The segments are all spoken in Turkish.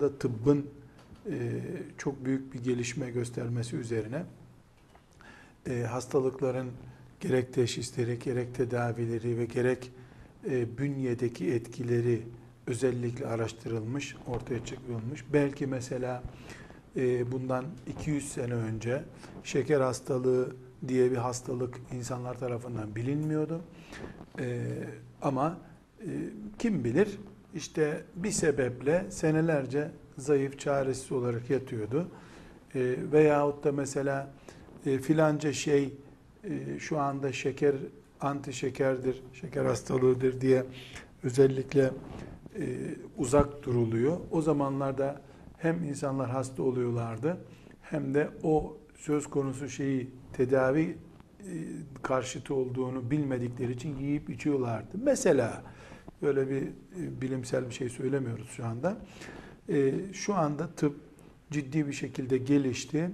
da tıbbın e, çok büyük bir gelişme göstermesi üzerine e, hastalıkların gerek teşhisleri, gerek tedavileri ve gerek e, bünyedeki etkileri özellikle araştırılmış, ortaya çıkılmış. Belki mesela e, bundan 200 sene önce şeker hastalığı diye bir hastalık insanlar tarafından bilinmiyordu. E, ama e, kim bilir işte bir sebeple senelerce zayıf, çaresiz olarak yatıyordu. E, veyahut da mesela e, filanca şey e, şu anda şeker anti şekerdir, şeker hastalığıdır diye özellikle e, uzak duruluyor. O zamanlarda hem insanlar hasta oluyorlardı hem de o söz konusu şeyi tedavi e, karşıtı olduğunu bilmedikleri için yiyip içiyorlardı. Mesela böyle bir e, bilimsel bir şey söylemiyoruz şu anda. E, şu anda tıp ciddi bir şekilde gelişti.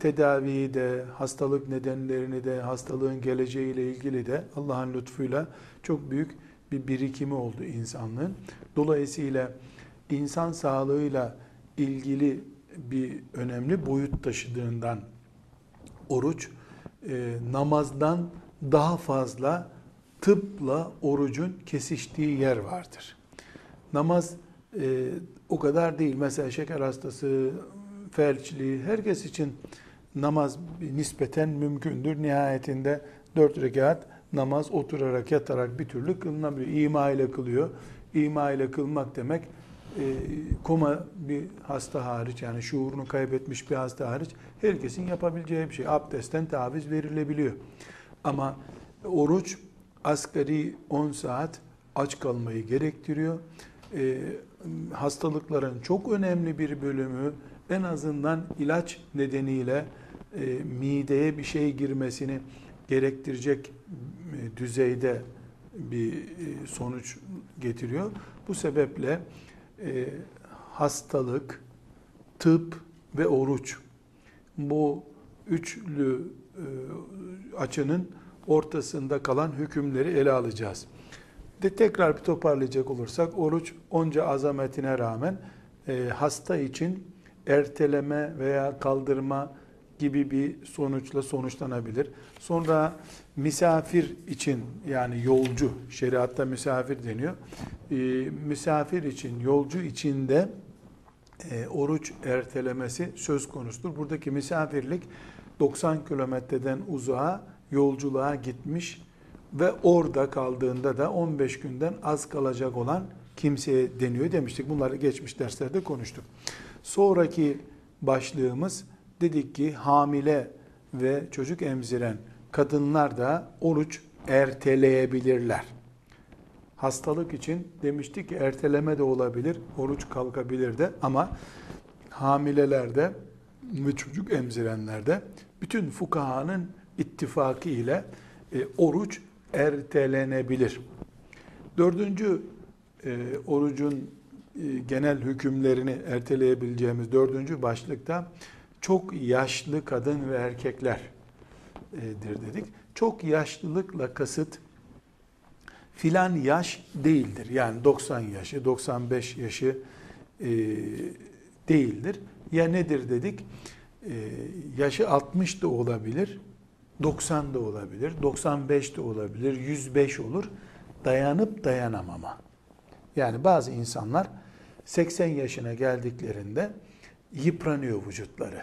Tedaviyi de, hastalık nedenlerini de, hastalığın geleceğiyle ilgili de Allah'ın lütfuyla çok büyük bir birikimi oldu insanlığın. Dolayısıyla insan sağlığıyla ilgili bir önemli boyut taşıdığından oruç e, namazdan daha fazla tıpla orucun kesiştiği yer vardır. Namaz e, o kadar değil. Mesela şeker hastası, felçli, herkes için namaz nispeten mümkündür. Nihayetinde dört rekat namaz oturarak yatarak bir türlü kılınabiliyor. İma ile kılıyor. İma ile kılmak demek e, koma bir hasta hariç yani şuurunu kaybetmiş bir hasta hariç herkesin yapabileceği bir şey. Abdestten taviz verilebiliyor. Ama oruç asgari 10 saat aç kalmayı gerektiriyor. E, hastalıkların çok önemli bir bölümü en azından ilaç nedeniyle e, mideye bir şey girmesini gerektirecek e, düzeyde bir e, sonuç getiriyor. Bu sebeple e, hastalık, tıp ve oruç bu üçlü açının ortasında kalan hükümleri ele alacağız. De tekrar bir toparlayacak olursak oruç onca azametine rağmen hasta için erteleme veya kaldırma gibi bir sonuçla sonuçlanabilir. Sonra misafir için yani yolcu, şeriatta misafir deniyor. E, misafir için, yolcu için de e, oruç ertelemesi söz konusudur. Buradaki misafirlik 90 kilometreden uzağa yolculuğa gitmiş ve orada kaldığında da 15 günden az kalacak olan kimseye deniyor demiştik. Bunları geçmiş derslerde konuştuk. Sonraki başlığımız dedik ki hamile ve çocuk emziren kadınlar da oruç erteleyebilirler. Hastalık için demiştik ki erteleme de olabilir, oruç kalkabilir de ama hamilelerde ve çocuk emzirenlerde bütün fukahanın ittifakı ile e, oruç ertelenebilir. Dördüncü e, orucun e, genel hükümlerini erteleyebileceğimiz dördüncü başlıkta çok yaşlı kadın ve erkeklerdir dedik. Çok yaşlılıkla kasıt filan yaş değildir. Yani 90 yaşı, 95 yaşı e, değildir. Ya nedir dedik? E, yaşı 60 da olabilir, 90 da olabilir, 95 de olabilir, 105 olur. Dayanıp dayanamama. Yani bazı insanlar 80 yaşına geldiklerinde yıpranıyor vücutları.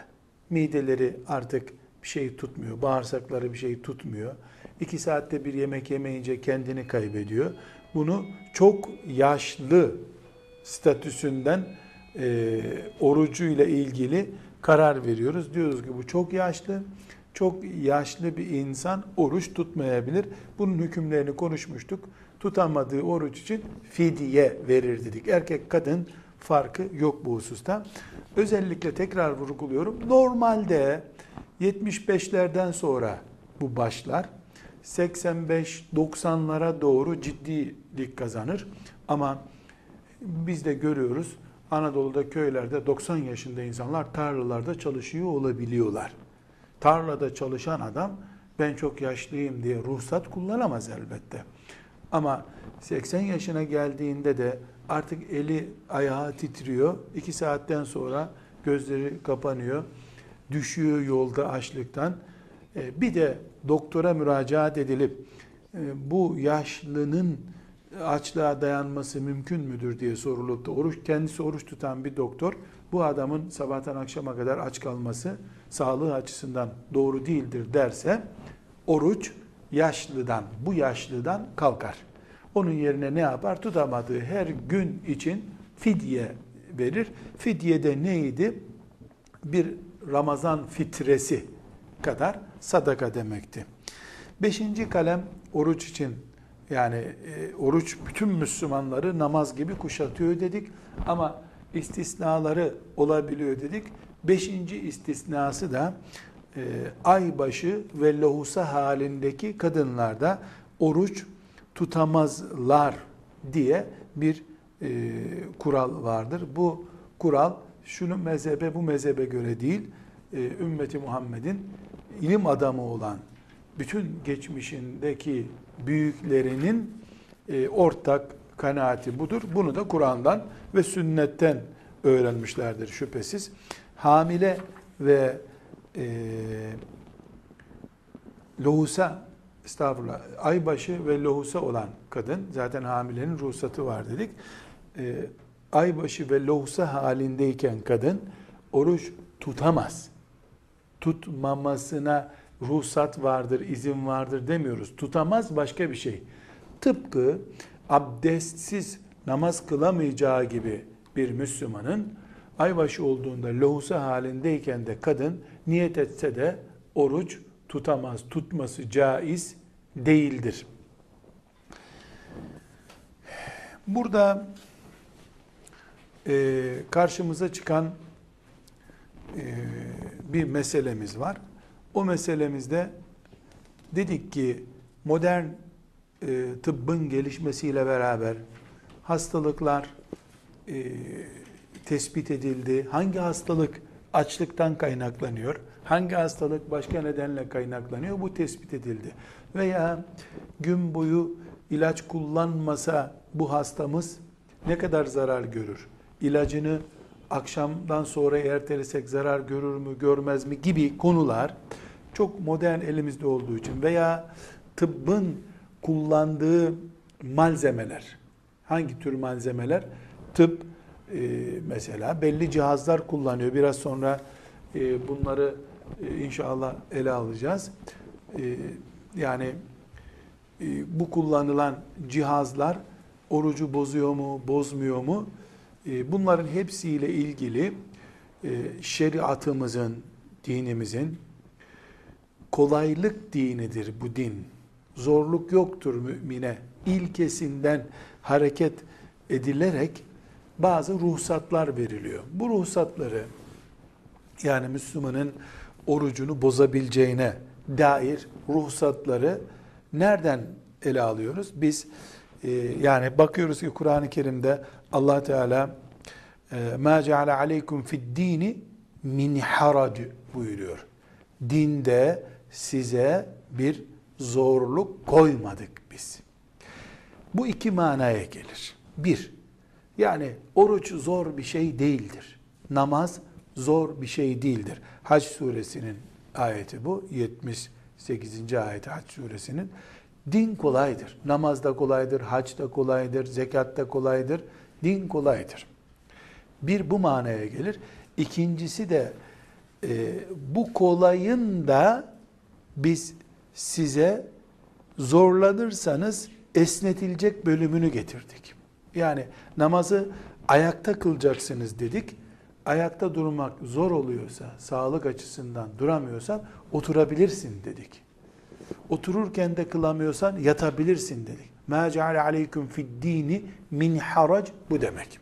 Mideleri artık bir şey tutmuyor, bağırsakları bir şey tutmuyor. İki saatte bir yemek yemeyince kendini kaybediyor. Bunu çok yaşlı statüsünden e, orucuyla ilgili karar veriyoruz. Diyoruz ki bu çok yaşlı, çok yaşlı bir insan oruç tutmayabilir. Bunun hükümlerini konuşmuştuk. Tutamadığı oruç için fidye verir dedik. Erkek kadın farkı yok bu hususta. Özellikle tekrar vurguluyorum. Normalde 75'lerden sonra bu başlar. 85-90'lara doğru ciddilik kazanır. Ama biz de görüyoruz Anadolu'da köylerde 90 yaşında insanlar tarlalarda çalışıyor olabiliyorlar. Tarlada çalışan adam ben çok yaşlıyım diye ruhsat kullanamaz elbette. Ama 80 yaşına geldiğinde de Artık eli ayağı titriyor. İki saatten sonra gözleri kapanıyor. Düşüyor yolda açlıktan. E, bir de doktora müracaat edilip e, bu yaşlının açlığa dayanması mümkün müdür diye sorulup da oruç kendisi oruç tutan bir doktor bu adamın sabahtan akşama kadar aç kalması sağlığı açısından doğru değildir derse oruç yaşlıdan bu yaşlıdan kalkar. Onun yerine ne yapar? Tutamadığı her gün için fidye verir. Fidye de neydi? Bir Ramazan fitresi kadar sadaka demekti. Beşinci kalem oruç için yani e, oruç bütün Müslümanları namaz gibi kuşatıyor dedik ama istisnaları olabiliyor dedik. Beşinci istisnası da e, aybaşı ve lohusa halindeki kadınlarda oruç tutamazlar diye bir e, kural vardır. Bu kural şunu mezhebe bu mezhebe göre değil, e, ümmeti Muhammed'in ilim adamı olan bütün geçmişindeki büyüklerinin e, ortak kanaati budur. Bunu da Kur'an'dan ve sünnetten öğrenmişlerdir şüphesiz. Hamile ve e, lohusa estağfurullah aybaşı ve lohusa olan kadın zaten hamilenin ruhsatı var dedik. E, aybaşı ve lohusa halindeyken kadın oruç tutamaz. Tutmamasına ruhsat vardır, izin vardır demiyoruz. Tutamaz başka bir şey. Tıpkı abdestsiz namaz kılamayacağı gibi bir Müslümanın aybaşı olduğunda lohusa halindeyken de kadın niyet etse de oruç tutamaz. Tutması caiz değildir. Burada e, karşımıza çıkan e, bir meselemiz var. O meselemizde dedik ki modern e, tıbbın gelişmesiyle beraber hastalıklar e, tespit edildi. Hangi hastalık açlıktan kaynaklanıyor? Hangi hastalık başka nedenle kaynaklanıyor? Bu tespit edildi. Veya gün boyu ilaç kullanmasa bu hastamız ne kadar zarar görür? İlacını akşamdan sonra ertelesek zarar görür mü, görmez mi gibi konular çok modern elimizde olduğu için veya tıbbın kullandığı malzemeler, hangi tür malzemeler? Tıp e, mesela belli cihazlar kullanıyor. Biraz sonra e, bunları e, inşallah ele alacağız. E, yani e, bu kullanılan cihazlar orucu bozuyor mu, bozmuyor mu? E, bunların hepsiyle ilgili e, şeriatımızın, dinimizin kolaylık dinidir bu din. Zorluk yoktur mümine. İlkesinden hareket edilerek bazı ruhsatlar veriliyor. Bu ruhsatları yani Müslümanın orucunu bozabileceğine dair ruhsatları nereden ele alıyoruz? Biz e, yani bakıyoruz ki Kur'an-ı Kerim'de Allah Teala e, ma ceale aleykum fid dini min harac buyuruyor. Dinde size bir zorluk koymadık biz. Bu iki manaya gelir. Bir, yani oruç zor bir şey değildir. Namaz zor bir şey değildir. Hac suresinin ayeti bu. 78. ayet Hac suresinin. Din kolaydır. Namaz da kolaydır, hac da kolaydır, zekat da kolaydır. Din kolaydır. Bir bu manaya gelir. İkincisi de e, bu kolayın da biz size zorlanırsanız esnetilecek bölümünü getirdik. Yani namazı ayakta kılacaksınız dedik. Ayakta durmak zor oluyorsa, sağlık açısından duramıyorsan oturabilirsin dedik. Otururken de kılamıyorsan yatabilirsin dedik. مَا جَعَلَ عَلَيْكُمْ فِي الدِّينِ min harac bu demek.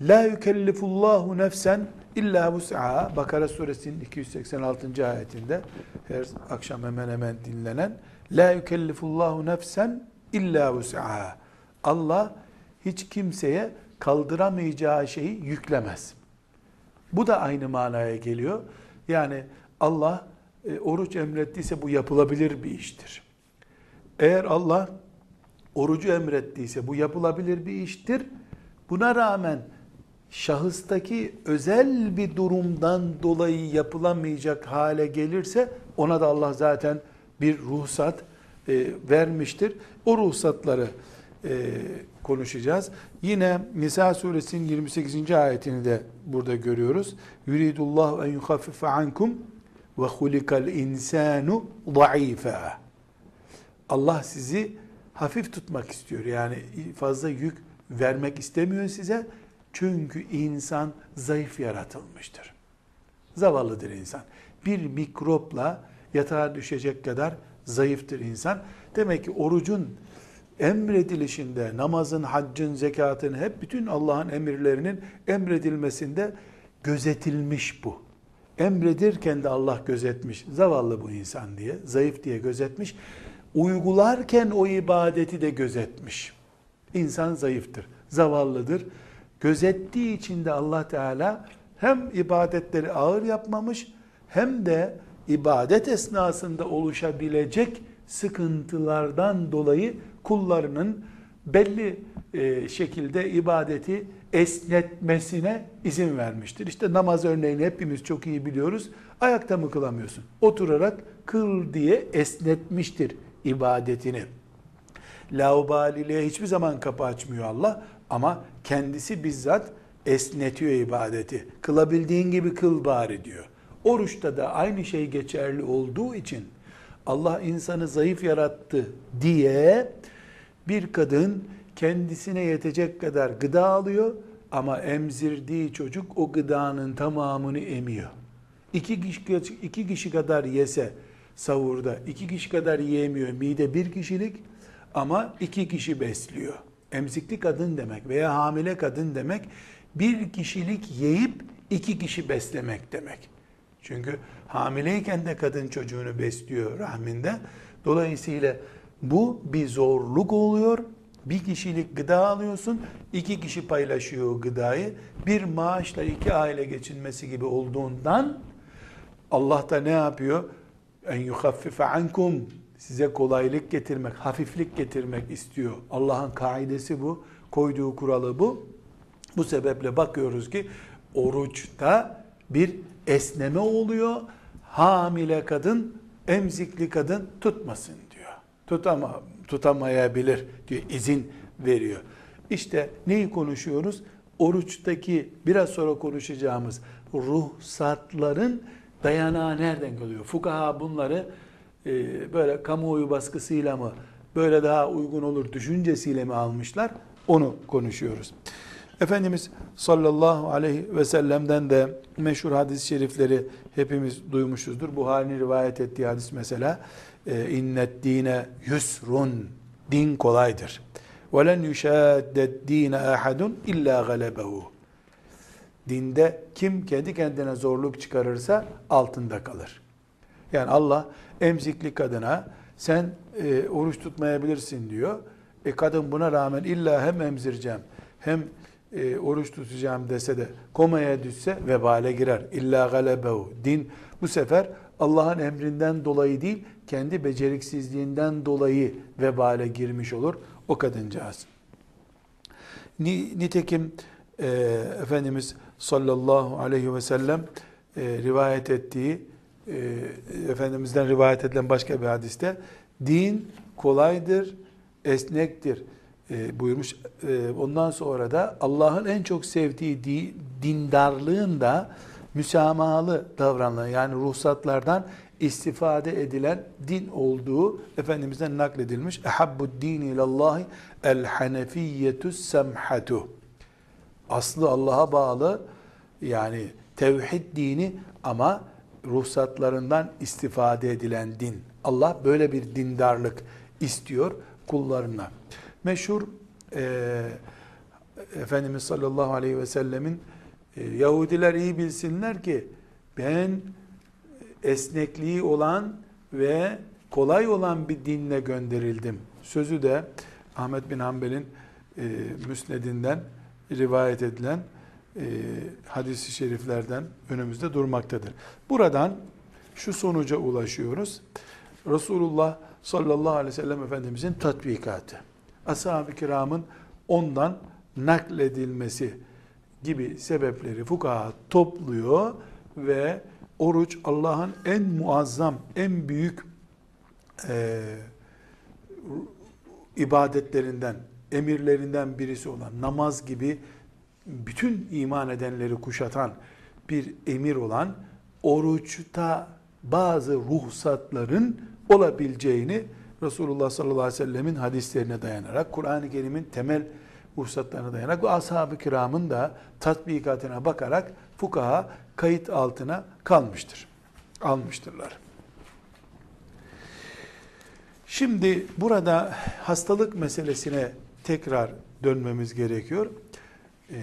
La yukellifullahu nefsen illa vus'aha. Bakara suresinin 286. ayetinde her akşam hemen hemen dinlenen La yukellifullahu nefsen illa vus'aha. Allah hiç kimseye kaldıramayacağı şeyi yüklemez. Bu da aynı manaya geliyor. Yani Allah e, oruç emrettiyse bu yapılabilir bir iştir. Eğer Allah orucu emrettiyse bu yapılabilir bir iştir. Buna rağmen şahıstaki özel bir durumdan dolayı yapılamayacak hale gelirse ona da Allah zaten bir ruhsat e, vermiştir. O ruhsatları e, konuşacağız. Yine Nisa suresinin 28. ayetini de burada görüyoruz. Yuridullahu en yuhaffife ankum ve hulikal insanu zayıfa. Allah sizi hafif tutmak istiyor. Yani fazla yük vermek istemiyor size. Çünkü insan zayıf yaratılmıştır. Zavallıdır insan. Bir mikropla yatağa düşecek kadar zayıftır insan. Demek ki orucun emredilişinde, namazın, haccın, zekatın hep bütün Allah'ın emirlerinin emredilmesinde gözetilmiş bu. Emredirken de Allah gözetmiş. Zavallı bu insan diye, zayıf diye gözetmiş. Uygularken o ibadeti de gözetmiş. İnsan zayıftır, zavallıdır. Gözettiği için de Allah Teala hem ibadetleri ağır yapmamış hem de ibadet esnasında oluşabilecek sıkıntılardan dolayı kullarının belli e, şekilde ibadeti esnetmesine izin vermiştir. İşte namaz örneğini hepimiz çok iyi biliyoruz. Ayakta mı kılamıyorsun? Oturarak kıl diye esnetmiştir ibadetini. Laubaliliğe hiçbir zaman kapı açmıyor Allah ama kendisi bizzat esnetiyor ibadeti. Kılabildiğin gibi kıl bari diyor. Oruçta da aynı şey geçerli olduğu için Allah insanı zayıf yarattı diye bir kadın kendisine yetecek kadar gıda alıyor ama emzirdiği çocuk o gıdanın tamamını emiyor. İki kişi, iki kişi kadar yese savurda, iki kişi kadar yiyemiyor. Mide bir kişilik ama iki kişi besliyor. Emzikli kadın demek veya hamile kadın demek bir kişilik yiyip iki kişi beslemek demek. Çünkü hamileyken de kadın çocuğunu besliyor rahminde. Dolayısıyla bu bir zorluk oluyor. Bir kişilik gıda alıyorsun, iki kişi paylaşıyor gıdayı. Bir maaşla iki aile geçinmesi gibi olduğundan Allah da ne yapıyor? En yuhaffife ankum size kolaylık getirmek, hafiflik getirmek istiyor. Allah'ın kaidesi bu, koyduğu kuralı bu. Bu sebeple bakıyoruz ki oruçta bir esneme oluyor. Hamile kadın, emzikli kadın tutmasın diyor. Tutama, tutamayabilir diyor, izin veriyor. İşte neyi konuşuyoruz? Oruçtaki biraz sonra konuşacağımız ruhsatların dayanağı nereden geliyor? Fukaha bunları e, böyle kamuoyu baskısıyla mı, böyle daha uygun olur düşüncesiyle mi almışlar? Onu konuşuyoruz. Efendimiz sallallahu aleyhi ve sellem'den de meşhur hadis-i şerifleri hepimiz duymuşuzdur. Buhari'nin rivayet ettiği hadis mesela e, innet dine yusrun din kolaydır. Ve len yuşaddet dine ahadun illa galebehu. Dinde kim kendi kendine zorluk çıkarırsa altında kalır. Yani Allah emzikli kadına sen e, oruç tutmayabilirsin diyor. E kadın buna rağmen illa hem emzireceğim hem e, oruç tutacağım dese de komaya düşse vebale girer. İlla galebehu. Din bu sefer Allah'ın emrinden dolayı değil, kendi beceriksizliğinden dolayı vebale girmiş olur o kadıncağız. Nitekim e, Efendimiz sallallahu aleyhi ve sellem e, rivayet ettiği, e, Efendimiz'den rivayet edilen başka bir hadiste, din kolaydır, esnektir e, buyurmuş. E, ondan sonra da Allah'ın en çok sevdiği di, dindarlığın da müsamahalı davranılan yani ruhsatlardan istifade edilen din olduğu Efendimiz'den nakledilmiş. Ehabbu dini ilallahi el hanefiyyetu semhatu. Aslı Allah'a bağlı yani tevhid dini ama ruhsatlarından istifade edilen din. Allah böyle bir dindarlık istiyor kullarına. Meşhur e, Efendimiz sallallahu aleyhi ve sellemin e, Yahudiler iyi bilsinler ki ben esnekliği olan ve kolay olan bir dinle gönderildim. Sözü de Ahmet bin Hanbel'in e, müsnedinden rivayet edilen e, hadisi şeriflerden önümüzde durmaktadır. Buradan şu sonuca ulaşıyoruz. Resulullah sallallahu aleyhi ve sellem Efendimizin tatbikatı. ashab-ı kiramın ondan nakledilmesi gibi sebepleri fukaha topluyor ve oruç Allah'ın en muazzam, en büyük e, ibadetlerinden, emirlerinden birisi olan namaz gibi bütün iman edenleri kuşatan bir emir olan oruçta bazı ruhsatların olabileceğini Resulullah sallallahu aleyhi ve sellemin hadislerine dayanarak, Kur'an-ı Kerim'in temel ruhsatlarına dayanarak ve ashab-ı kiramın da tatbikatına bakarak fukaha kayıt altına kalmıştır. Almıştırlar. Şimdi burada hastalık meselesine tekrar dönmemiz gerekiyor. Ee,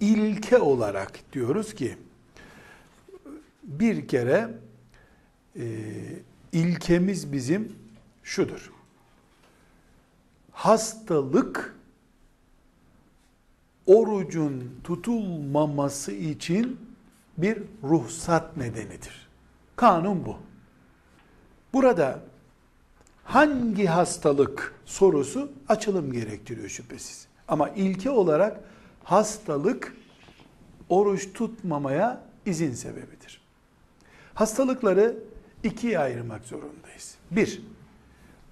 ilke olarak diyoruz ki bir kere e, ilkemiz bizim şudur. Hastalık orucun tutulmaması için bir ruhsat nedenidir. Kanun bu. Burada hangi hastalık sorusu açılım gerektiriyor şüphesiz. Ama ilke olarak hastalık oruç tutmamaya izin sebebidir. Hastalıkları ikiye ayırmak zorundayız. Bir,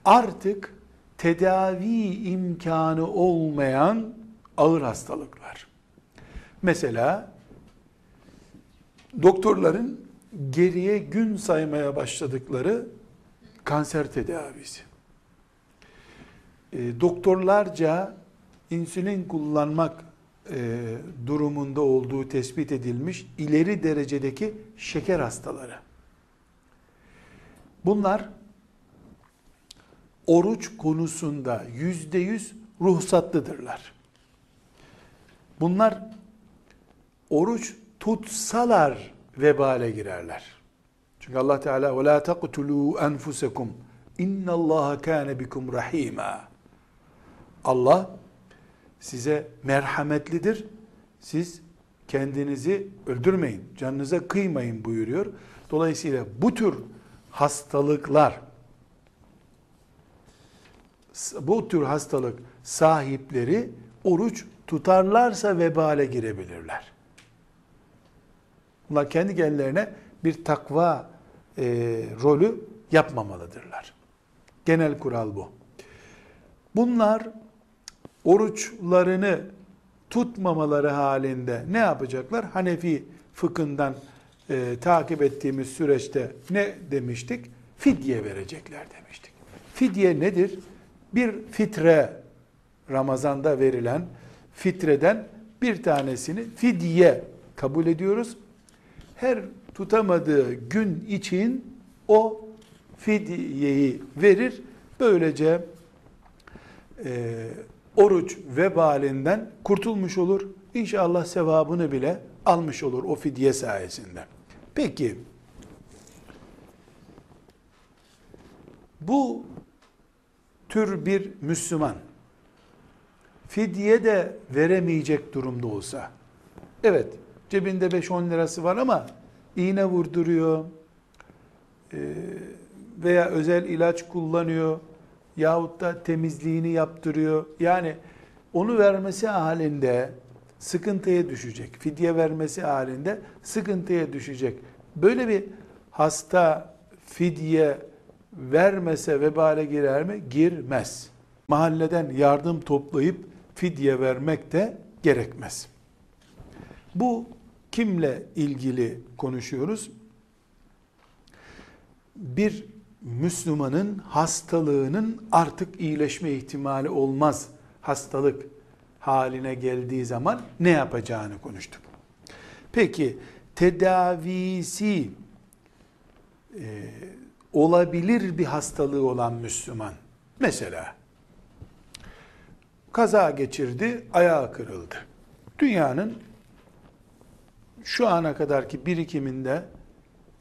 artık tedavi imkanı olmayan ağır hastalıklar. Mesela doktorların geriye gün saymaya başladıkları kanser tedavisi. E, doktorlarca insülin kullanmak e, durumunda olduğu tespit edilmiş ileri derecedeki şeker hastaları. Bunlar oruç konusunda yüzde yüz ruhsatlıdırlar. Bunlar oruç tutsalar vebale girerler. Çünkü Allah Teala ve la taqtulu enfusakum innallaha kana bikum rahima. Allah size merhametlidir. Siz kendinizi öldürmeyin, canınıza kıymayın buyuruyor. Dolayısıyla bu tür hastalıklar bu tür hastalık sahipleri oruç tutarlarsa vebale girebilirler. Bunlar kendi kendilerine bir takva e, rolü yapmamalıdırlar. Genel kural bu. Bunlar oruçlarını tutmamaları halinde ne yapacaklar? Hanefi fıkhından e, takip ettiğimiz süreçte ne demiştik? Fidye verecekler demiştik. Fidye nedir? Bir fitre Ramazan'da verilen fitreden bir tanesini fidye kabul ediyoruz. Her tutamadığı gün için o fidyeyi verir. Böylece e, oruç vebalinden kurtulmuş olur. İnşallah sevabını bile almış olur o fidye sayesinde. Peki bu tür bir Müslüman fidye de veremeyecek durumda olsa, evet cebinde 5-10 lirası var ama iğne vurduruyor veya özel ilaç kullanıyor yahut da temizliğini yaptırıyor. Yani onu vermesi halinde sıkıntıya düşecek. Fidye vermesi halinde sıkıntıya düşecek. Böyle bir hasta fidye vermese vebale girer mi? Girmez. Mahalleden yardım toplayıp fidye vermek de gerekmez. Bu kimle ilgili konuşuyoruz? Bir Müslümanın hastalığının artık iyileşme ihtimali olmaz hastalık haline geldiği zaman ne yapacağını konuştuk. Peki tedavisi e, olabilir bir hastalığı olan Müslüman mesela kaza geçirdi, ayağı kırıldı. Dünyanın şu ana kadarki birikiminde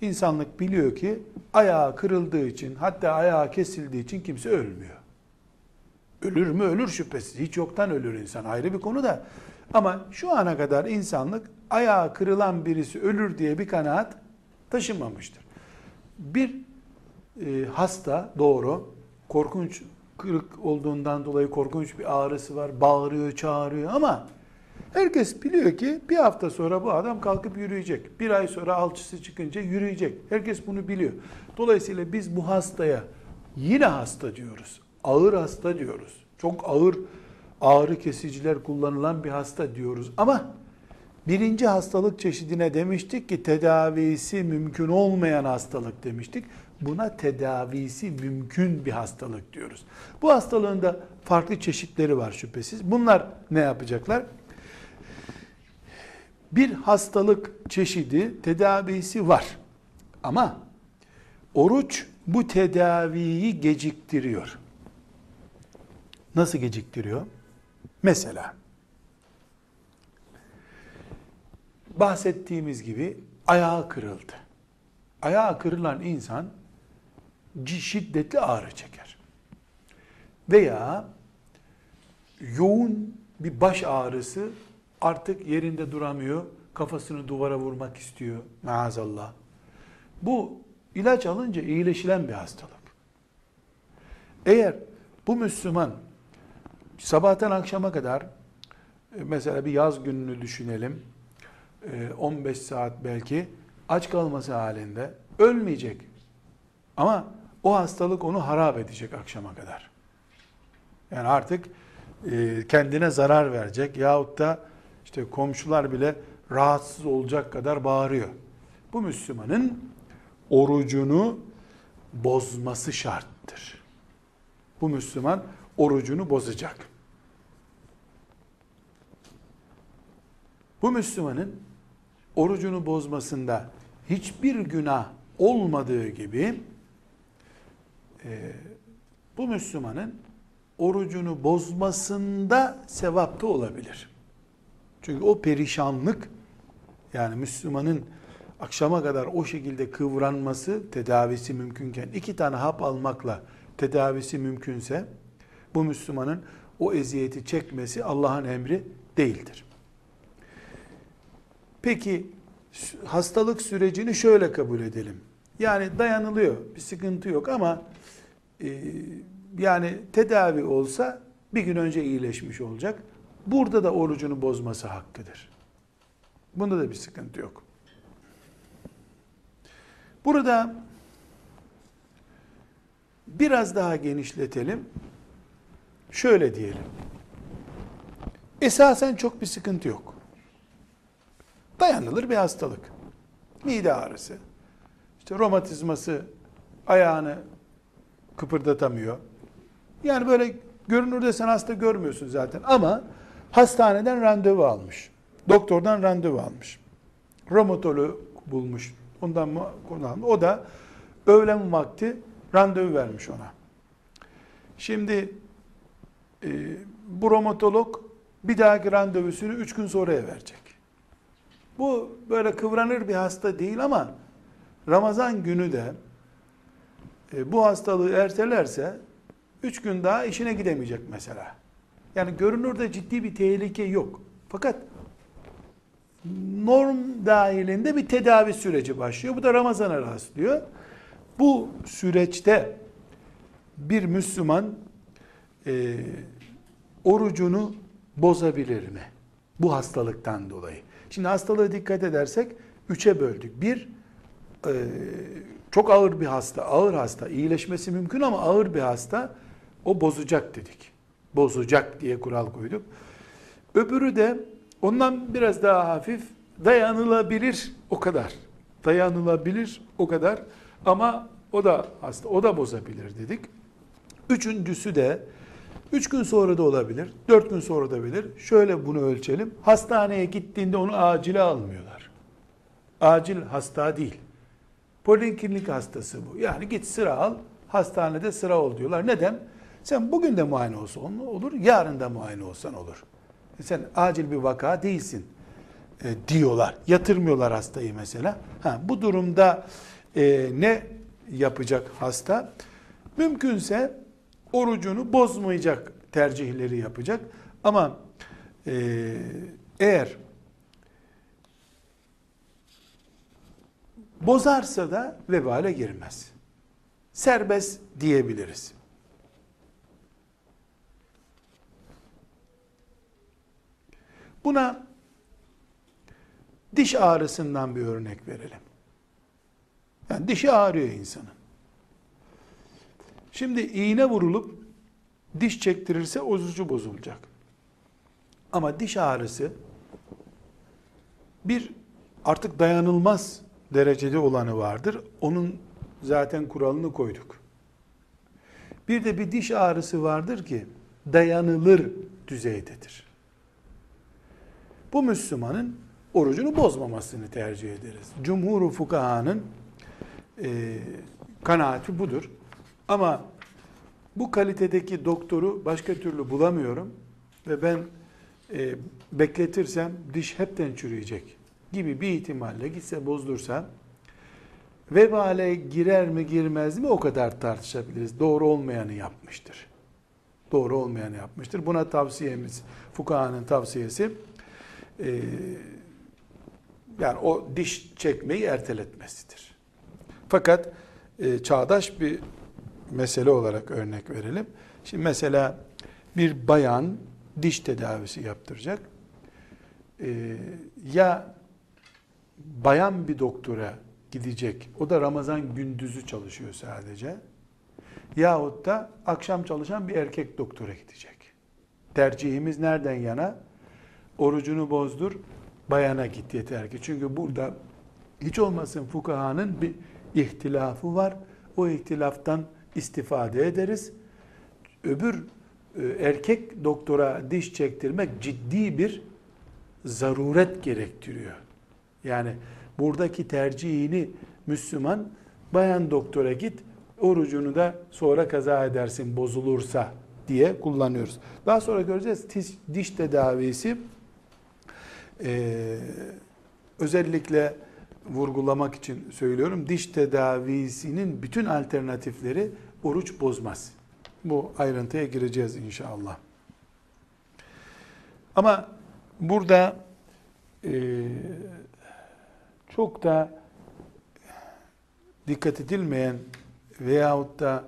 insanlık biliyor ki ayağı kırıldığı için hatta ayağı kesildiği için kimse ölmüyor. Ölür mü ölür şüphesiz. Hiç yoktan ölür insan ayrı bir konu da. Ama şu ana kadar insanlık ayağı kırılan birisi ölür diye bir kanaat taşımamıştır. Bir e, hasta doğru korkunç kırık olduğundan dolayı korkunç bir ağrısı var. Bağırıyor, çağırıyor ama herkes biliyor ki bir hafta sonra bu adam kalkıp yürüyecek. Bir ay sonra alçısı çıkınca yürüyecek. Herkes bunu biliyor. Dolayısıyla biz bu hastaya yine hasta diyoruz. Ağır hasta diyoruz. Çok ağır ağrı kesiciler kullanılan bir hasta diyoruz. Ama birinci hastalık çeşidine demiştik ki tedavisi mümkün olmayan hastalık demiştik. Buna tedavisi mümkün bir hastalık diyoruz. Bu hastalığın da farklı çeşitleri var şüphesiz. Bunlar ne yapacaklar? Bir hastalık çeşidi tedavisi var. Ama oruç bu tedaviyi geciktiriyor. Nasıl geciktiriyor? Mesela bahsettiğimiz gibi ayağı kırıldı. Ayağı kırılan insan şiddetli ağrı çeker. Veya yoğun bir baş ağrısı artık yerinde duramıyor, kafasını duvara vurmak istiyor maazallah. Bu ilaç alınca iyileşilen bir hastalık. Eğer bu Müslüman sabahtan akşama kadar e, mesela bir yaz gününü düşünelim 15 e, saat belki aç kalması halinde ölmeyecek. Ama o hastalık onu harap edecek akşama kadar. Yani artık e, kendine zarar verecek yahut da işte komşular bile rahatsız olacak kadar bağırıyor. Bu Müslümanın orucunu bozması şarttır. Bu Müslüman orucunu bozacak. Bu Müslümanın orucunu bozmasında hiçbir günah olmadığı gibi e, bu Müslümanın orucunu bozmasında sevap da olabilir. Çünkü o perişanlık yani Müslümanın akşama kadar o şekilde kıvranması tedavisi mümkünken iki tane hap almakla tedavisi mümkünse bu Müslümanın o eziyeti çekmesi Allah'ın emri değildir. Peki hastalık sürecini şöyle kabul edelim. Yani dayanılıyor, bir sıkıntı yok ama e, yani tedavi olsa bir gün önce iyileşmiş olacak. Burada da orucunu bozması hakkıdır. Bunda da bir sıkıntı yok. Burada biraz daha genişletelim. Şöyle diyelim. Esasen çok bir sıkıntı yok. Dayanılır bir hastalık. Mide ağrısı. İşte romatizması ayağını kıpırdatamıyor. Yani böyle görünürde sen hasta görmüyorsun zaten ama hastaneden randevu almış. Doktordan randevu almış. Romatolu bulmuş. Ondan mı? O da öğlen vakti randevu vermiş ona. Şimdi e, bu romatolog bir dahaki randevusunu üç gün sonraya verecek. Bu böyle kıvranır bir hasta değil ama Ramazan günü de e, bu hastalığı ertelerse üç gün daha işine gidemeyecek mesela. Yani görünürde ciddi bir tehlike yok. Fakat norm dahilinde bir tedavi süreci başlıyor. Bu da Ramazan'a rastlıyor. Bu süreçte bir Müslüman e, orucunu bozabilir mi? Bu hastalıktan dolayı. Şimdi hastalığı dikkat edersek üçe böldük. Bir, e, çok ağır bir hasta, ağır hasta, iyileşmesi mümkün ama ağır bir hasta, o bozacak dedik. Bozacak diye kural koyduk. Öbürü de ondan biraz daha hafif, dayanılabilir o kadar. Dayanılabilir o kadar ama o da hasta, o da bozabilir dedik. Üçüncüsü de üç gün sonra da olabilir, dört gün sonra da olabilir. Şöyle bunu ölçelim. Hastaneye gittiğinde onu acile almıyorlar. Acil hasta değil. Poliklinik hastası bu. Yani git sıra al, hastanede sıra ol diyorlar. Neden? Sen bugün de muayene olsan olur, yarın da muayene olsan olur. E sen acil bir vaka değilsin e, diyorlar. Yatırmıyorlar hastayı mesela. Ha, bu durumda e, ne yapacak hasta? Mümkünse orucunu bozmayacak tercihleri yapacak. Ama e, eğer bozarsa da vebale girmez. Serbest diyebiliriz. Buna diş ağrısından bir örnek verelim. Yani dişi ağrıyor insanın. Şimdi iğne vurulup diş çektirirse ozucu bozulacak. Ama diş ağrısı bir artık dayanılmaz derecede olanı vardır. Onun zaten kuralını koyduk. Bir de bir diş ağrısı vardır ki dayanılır düzeydedir. Bu Müslümanın orucunu bozmamasını tercih ederiz. Cumhur fukahanın e, kanaati budur. Ama bu kalitedeki doktoru başka türlü bulamıyorum ve ben e, bekletirsem diş hepten çürüyecek gibi bir ihtimalle gitse bozdursa vebale girer mi girmez mi o kadar tartışabiliriz. Doğru olmayanı yapmıştır. Doğru olmayanı yapmıştır. Buna tavsiyemiz, fukahanın tavsiyesi e, yani o diş çekmeyi erteletmesidir. Fakat e, çağdaş bir mesele olarak örnek verelim. Şimdi mesela bir bayan diş tedavisi yaptıracak. E, ya bayan bir doktora gidecek. O da Ramazan gündüzü çalışıyor sadece. Yahut da akşam çalışan bir erkek doktora gidecek. Tercihimiz nereden yana? Orucunu bozdur, bayana git yeter ki. Çünkü burada hiç olmasın fukahanın bir ihtilafı var. O ihtilaftan istifade ederiz. Öbür e, erkek doktora diş çektirmek ciddi bir zaruret gerektiriyor. Yani buradaki tercihini Müslüman bayan doktora git orucunu da sonra kaza edersin bozulursa diye kullanıyoruz. Daha sonra göreceğiz diş, diş tedavisi e, özellikle vurgulamak için söylüyorum. Diş tedavisinin bütün alternatifleri oruç bozmaz. Bu ayrıntıya gireceğiz inşallah. Ama burada e, çok da dikkat edilmeyen veyahut da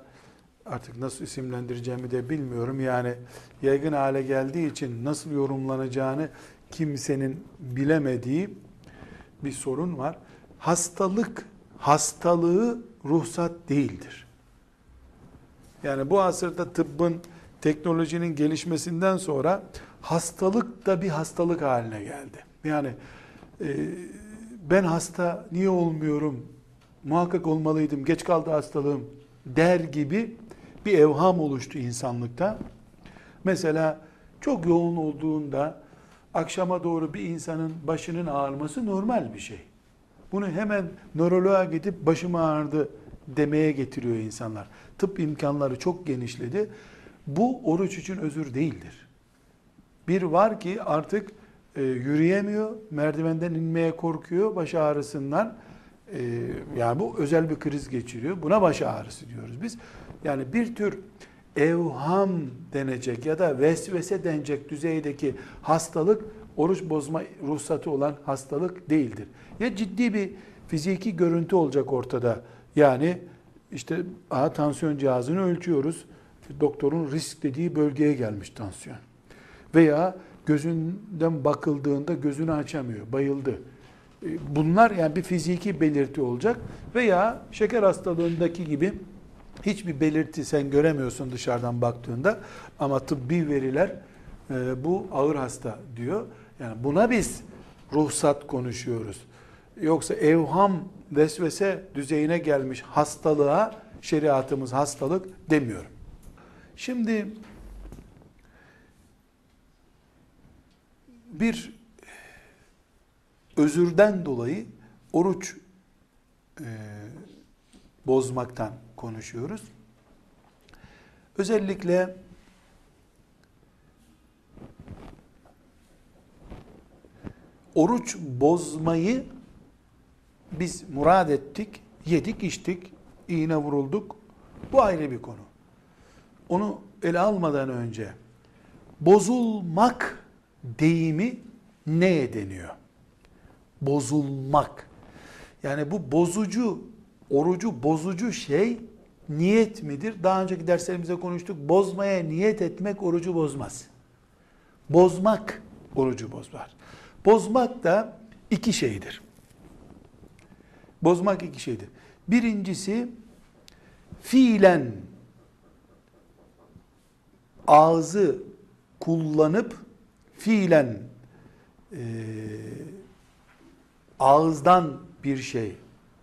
artık nasıl isimlendireceğimi de bilmiyorum. Yani yaygın hale geldiği için nasıl yorumlanacağını kimsenin bilemediği bir sorun var. Hastalık hastalığı ruhsat değildir. Yani bu asırda tıbbın, teknolojinin gelişmesinden sonra hastalık da bir hastalık haline geldi. Yani e, ben hasta niye olmuyorum, muhakkak olmalıydım, geç kaldı hastalığım der gibi bir evham oluştu insanlıkta. Mesela çok yoğun olduğunda akşama doğru bir insanın başının ağrıması normal bir şey. Bunu hemen nöroloğa gidip başım ağrıdı demeye getiriyor insanlar. Tıp imkanları çok genişledi. Bu oruç için özür değildir. Bir var ki artık e, yürüyemiyor, merdivenden inmeye korkuyor baş ağrısından. E, yani bu özel bir kriz geçiriyor. Buna baş ağrısı diyoruz biz. Yani bir tür evham denecek ya da vesvese denecek düzeydeki hastalık oruç bozma ruhsatı olan hastalık değildir. Ya ciddi bir fiziki görüntü olacak ortada. Yani işte aha, tansiyon cihazını ölçüyoruz. Doktorun risk dediği bölgeye gelmiş tansiyon. Veya gözünden bakıldığında gözünü açamıyor, bayıldı. E, bunlar yani bir fiziki belirti olacak veya şeker hastalığındaki gibi hiçbir belirti sen göremiyorsun dışarıdan baktığında ama tıbbi veriler e, bu ağır hasta diyor. Yani buna biz ruhsat konuşuyoruz. Yoksa evham, vesvese düzeyine gelmiş hastalığa şeriatımız hastalık demiyorum. Şimdi bir özürden dolayı oruç e, bozmaktan konuşuyoruz. Özellikle oruç bozmayı biz murad ettik, yedik, içtik, iğne vurulduk. Bu ayrı bir konu. Onu ele almadan önce bozulmak deyimi neye deniyor? Bozulmak. Yani bu bozucu, orucu bozucu şey niyet midir? Daha önceki derslerimizde konuştuk. Bozmaya niyet etmek orucu bozmaz. Bozmak orucu bozar. Bozmak da iki şeydir. Bozmak iki şeydir. Birincisi fiilen ağzı kullanıp fiilen e, ağızdan bir şey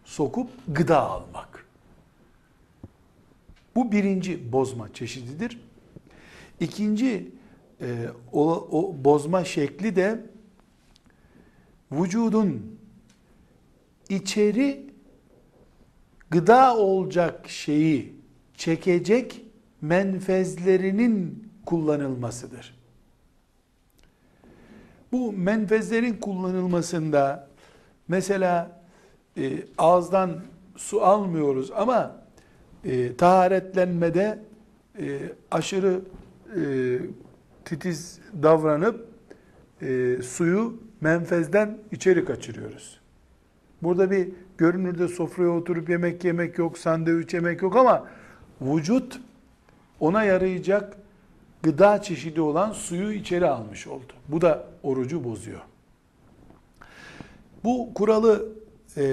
sokup gıda almak. Bu birinci bozma çeşididir. İkinci e, o, o bozma şekli de vücudun içeri gıda olacak şeyi çekecek menfezlerinin kullanılmasıdır. Bu menfezlerin kullanılmasında mesela e, ağızdan su almıyoruz ama e, taharetlenmede e, aşırı e, titiz davranıp e, suyu menfezden içeri kaçırıyoruz. Burada bir görünürde sofraya oturup yemek yemek yok, sandviç yemek yok ama vücut ona yarayacak gıda çeşidi olan suyu içeri almış oldu. Bu da orucu bozuyor. Bu kuralı e,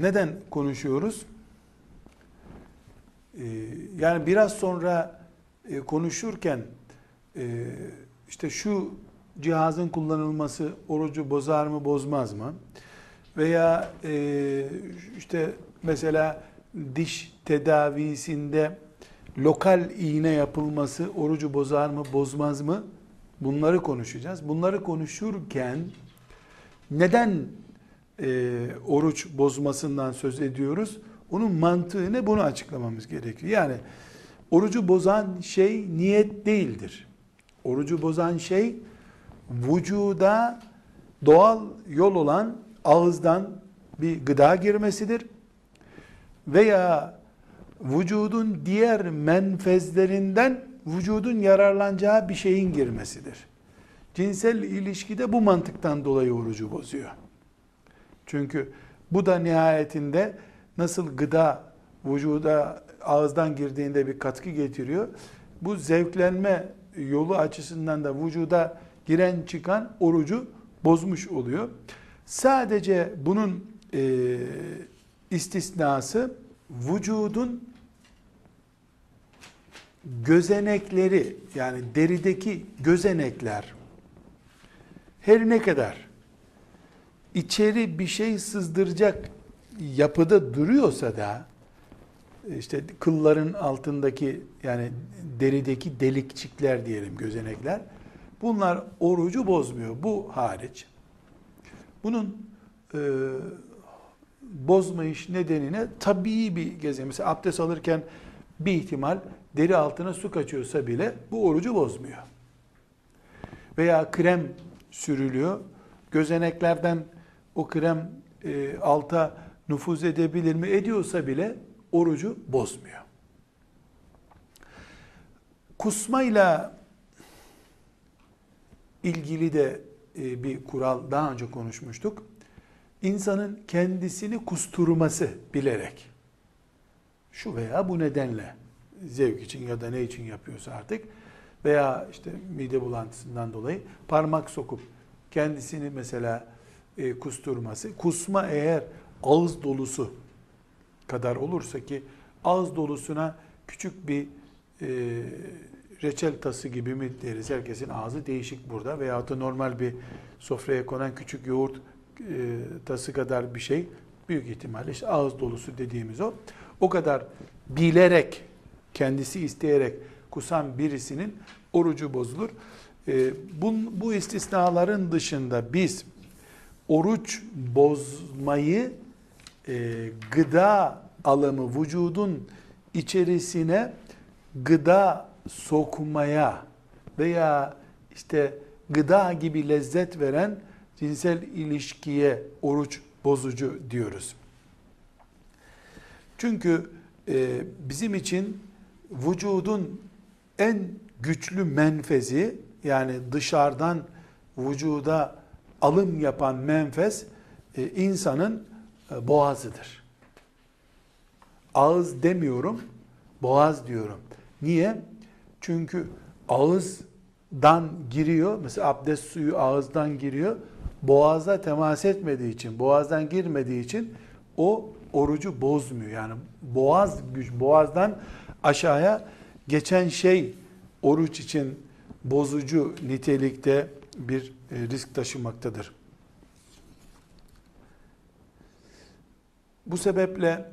neden konuşuyoruz? E, yani biraz sonra e, konuşurken e, işte şu cihazın kullanılması orucu bozar mı bozmaz mı? Veya e, işte mesela diş tedavisinde lokal iğne yapılması orucu bozar mı bozmaz mı? Bunları konuşacağız. Bunları konuşurken neden e, oruç bozmasından söz ediyoruz? Onun mantığı ne? Bunu açıklamamız gerekiyor. Yani orucu bozan şey niyet değildir. Orucu bozan şey vücuda doğal yol olan ağızdan bir gıda girmesidir. Veya vücudun diğer menfezlerinden vücudun yararlanacağı bir şeyin girmesidir. Cinsel ilişkide bu mantıktan dolayı orucu bozuyor. Çünkü bu da nihayetinde nasıl gıda vücuda ağızdan girdiğinde bir katkı getiriyor. Bu zevklenme yolu açısından da vücuda giren çıkan orucu bozmuş oluyor. Sadece bunun e, istisnası vücudun gözenekleri yani derideki gözenekler her ne kadar içeri bir şey sızdıracak yapıda duruyorsa da işte kılların altındaki yani derideki delikçikler diyelim gözenekler bunlar orucu bozmuyor. Bu hariç. Bunun e, bozmayış nedenine tabii bir gezen. Mesela abdest alırken bir ihtimal deri altına su kaçıyorsa bile bu orucu bozmuyor. Veya krem sürülüyor. Gözeneklerden o krem e, alta nüfuz edebilir mi? Ediyorsa bile orucu bozmuyor. Kusmayla ilgili de e, bir kural daha önce konuşmuştuk. İnsanın kendisini kusturması bilerek şu veya bu nedenle zevk için ya da ne için yapıyorsa artık veya işte mide bulantısından dolayı parmak sokup kendisini mesela e, kusturması. Kusma eğer ağız dolusu kadar olursa ki ağız dolusuna küçük bir e, reçel tası gibi mi deriz? Herkesin ağzı değişik burada. Veya da normal bir sofraya konan küçük yoğurt e, tası kadar bir şey. Büyük ihtimalle işte ağız dolusu dediğimiz o. O kadar bilerek, kendisi isteyerek kusan birisinin orucu bozulur. E, bu, bu istisnaların dışında biz oruç bozmayı e, gıda alımı vücudun içerisine gıda sokmaya veya işte gıda gibi lezzet veren cinsel ilişkiye oruç bozucu diyoruz. Çünkü e, bizim için vücudun en güçlü menfezi yani dışarıdan vücuda alım yapan menfez e, insanın boğazıdır. Ağız demiyorum, boğaz diyorum. Niye? Çünkü ağız ağızdan giriyor. Mesela abdest suyu ağızdan giriyor. Boğaza temas etmediği için, boğazdan girmediği için o orucu bozmuyor. Yani boğaz güç, boğazdan aşağıya geçen şey oruç için bozucu nitelikte bir e, risk taşımaktadır. Bu sebeple